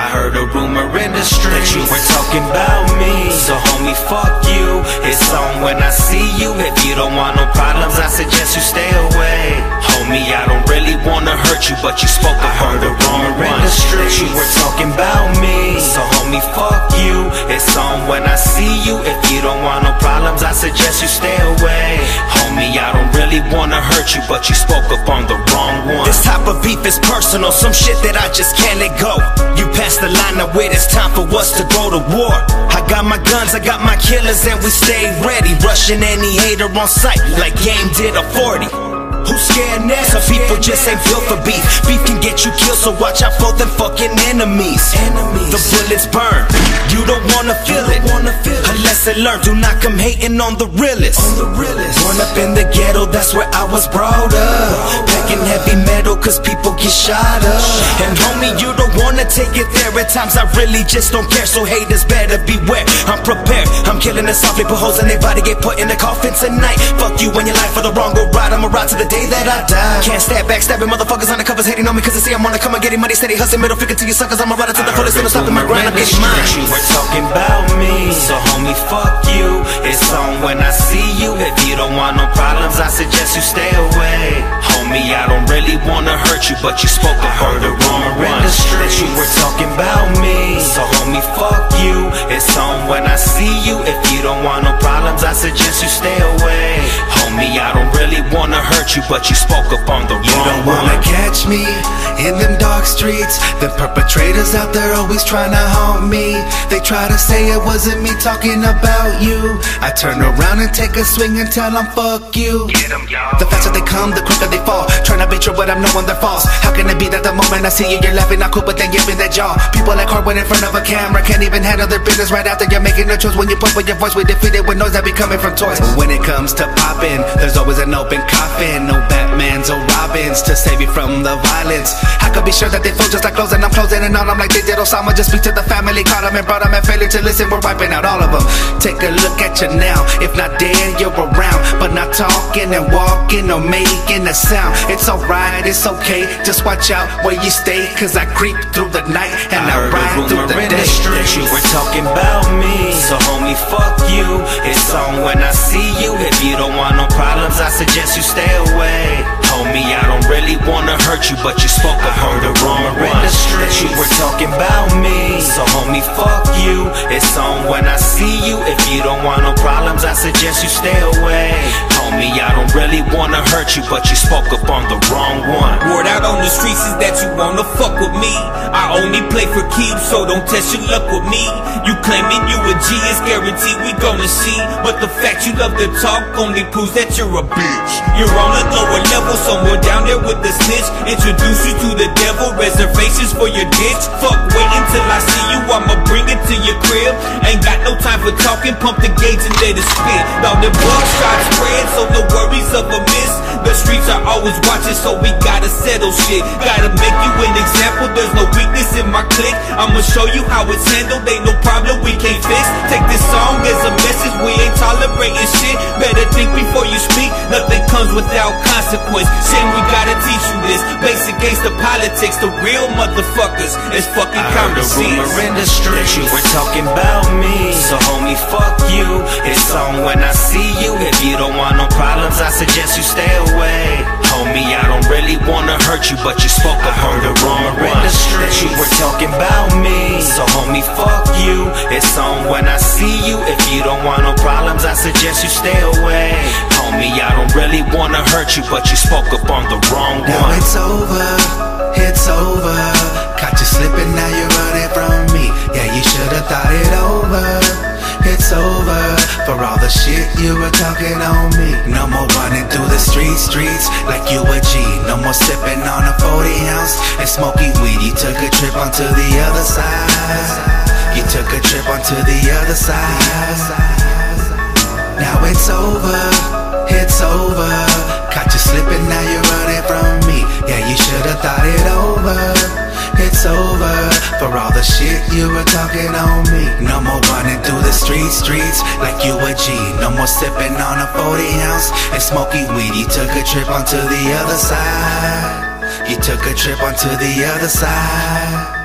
heard a rumor in the street that you were talking about me. So homie, fuck you. It's on when I see you. If you don't want no problems, I suggest you stay away. Homie, I don't really wanna hurt you, but you spoke I heard a rumor in the street that you were talking about me. So homie, fuck you. It's on when I see you. If you don't want no problems, I suggest you stay away. Wanna hurt you, but you spoke up on the wrong one. This type of beef is personal, some shit that I just can't let go. You passed the line, now wait, it's time for us to go to war. I got my guns, I got my killers, and we stay ready. Rushing any hater on sight, like Game did a 40. Who's scared next? Some people just ain't built for beef. Beef can get you killed, so watch out for them fucking enemies. The bullets burn, you don't wanna feel it. Lesson learned, do not come hating on the realest. Born up in the ghetto, that's where I was brought up. Packing heavy metal, cause people get shot up. And homie, you don't wanna take it there. At times I really just don't care, so haters better beware. I'm prepared, I'm killing it softly, put holes in their body, get put in the coffin tonight. Fuck you and your life for the wrong go right, I'ma ride to the day that I die. Can't stab backstabbing motherfuckers on the covers hating on me, cause they see I'm on the come and getting money, steady hustling, middle finger to you suckers. I'ma ride it to the fullest, and I'm stopping my grind, I'm getting mine. You were talking about me. So homie, fuck you. It's on when I see you. If you don't want no problems, I suggest you stay away. Homie, I don't really wanna hurt you, but you spoke up on the wrong one. That you were talking about me. So homie, fuck you. It's on when I see you. If you don't want no problems, I suggest you stay away. Homie, I don't really wanna hurt you, but you spoke up on the You wrong don't wanna one. catch me in them dark streets. The perpetrators out there always trying to haunt me. They try to say it wasn't me talking about you. I turn around and take a swing and tell them fuck you. The faster they come, the quicker they fall. Trying to be true, but I'm knowing they're false. How can it be that the moment I see you, you're laughing, not cool, but then giving that jaw? People like Hardwood in front of a camera can't even handle their business right after you're making a choice. When you put with your voice, we defeated with noise that be coming from toys. When it comes to popping, there's always an open coffin. No Batmans or Robins to save you from the violence. I could be sure that they feel just like closing. I'm closing and on. I'm like they did Osama. Just speak to the family, caught them and brought them and failure to listen. We're wiping out all of them. Take a look at you now. If not dead, you're around, but not talking and walking or making a sound. It's alright, it's okay. Just watch out where you stay, cause I creep through the night and I, heard a ride through the in day. that you were talking about me. So homie, fuck you. It's on when I see you. If you don't want no problems, I suggest you stay you, but you spoke up on the wrong one. That you were talking about me. So homie, fuck you. It's on when I see you. If you don't want no problems, I suggest you stay away. Homie, I don't really wanna hurt you, but you spoke up on the wrong one. Word out on the streets is that you wanna fuck with me. I only play for keeps, so don't test your luck with me. You claiming you a G is guaranteed we gonna see. But the fact you love to talk only proves that you're a bitch. You're on a lower level, somewhere down there with the snitch. Introduce you to the devil, reservations for your ditch. Fuck, wait until I see you, I'ma bring it to your crib. Ain't got no time for talking, pump the gauge and let it spit. Now the buckshot spread, so no worries of a miss. The streets are always watching, so we gotta settle shit. Gotta make you an example, there's no weakness in my clique. I'ma show you how it's handled, ain't no problem we can't fix. Take this song as a message, we ain't tolerating shit. Better think before you speak, nothing comes without consequence. Shame we gotta teach you this. Basic gangsta politics, the real motherfuckers is fucking I heard counter a in the street that you were talking about me. So homie, fuck you. It's on when I see you. If you don't want no I suggest you stay away. Homie, I don't really wanna hurt you, but you spoke up on the wrong one. That you were talking about me. So homie, fuck you. It's on when I see you. If you don't want no problems, I suggest you stay away. Homie, I don't really wanna hurt you, but you spoke up on the wrong Now one. it's over, for all the shit you were talking on me. No more running through the streets, streets like you a G. No more sipping on a 40 ounce and smoking weed. You took a trip onto the other side. You took a trip onto the other side. Now it's over, it's over. Caught you slipping, now you're running from me. Yeah, you should've thought it. For all the shit you were talking on me. No more running through the streets, streets like you a G. No more sipping on a 40 ounce and smoking weed. You took a trip onto the other side. You took a trip onto the other side.